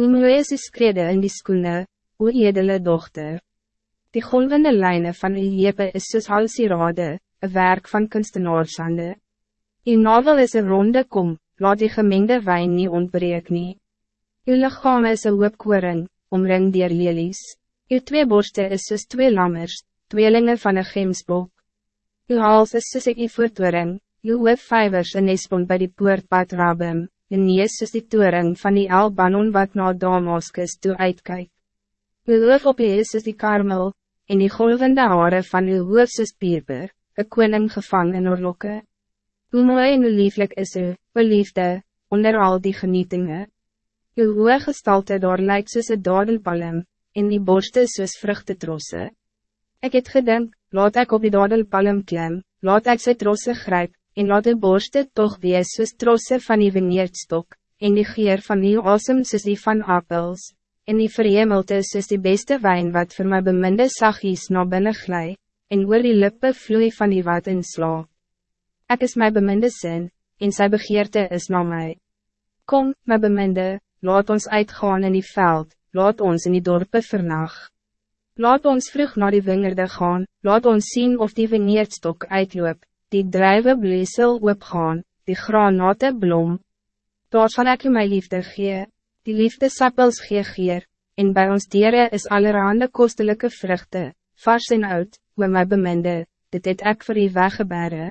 Hoe mooi is die skrede in die skoene, hoe edele dochter. Die golvende lijnen van die jepe is soos halsierade, een werk van kunstenaarshande. Die navel is een ronde kom, laat die gemengde wijn niet ontbreek nie. Uw lichaam is een hoopkoring, omring dier lelies. Uw twee borsten is soos twee lammers, tweelingen van een gemsbok. Uw hals is soos een voertoring, uw hoofvijvers een nespon bij die poortpad rabem en nees soos die toering van die Albanon wat na Damaskus toe uitkyk. Uw hoof op je is die karmel, en die golvende hare van uw hoof soos pierber, een koning gevang in oorlokke. Hoe mooi en hoe lieflik is u, uw liefde, onder al die genietingen. Uw hoge gestalte daar lyk soos een dadelpalm, en die borste soos vruchtetrosse. Ik het gedink, laat ik op die dadelpalm klim, laat ik sy trosse grijp, en laat de borste toch wees soos trosse van die veneerdstok, en die geer van die asem soos die van appels, en die verhemelte soos die beste wijn wat voor my beminde sagies na binnen glij, en oor die lippe vloei van die wat in slaap. Ek is my beminde sin, en sy begeerte is na mij. Kom, my beminde, laat ons uitgaan in die veld, laat ons in die dorpe vernag. Laat ons vroeg naar die wingerde gaan, laat ons zien of die veneerdstok uitloop, die drijven bleesel opgaan, die granate blom. Daar ik u mijn liefde gee, die liefde sappels gee geer, en bij ons dieren is allerhande kostelijke vruchten, vars en oud, we my beminde, dit het ek vir u weggebere.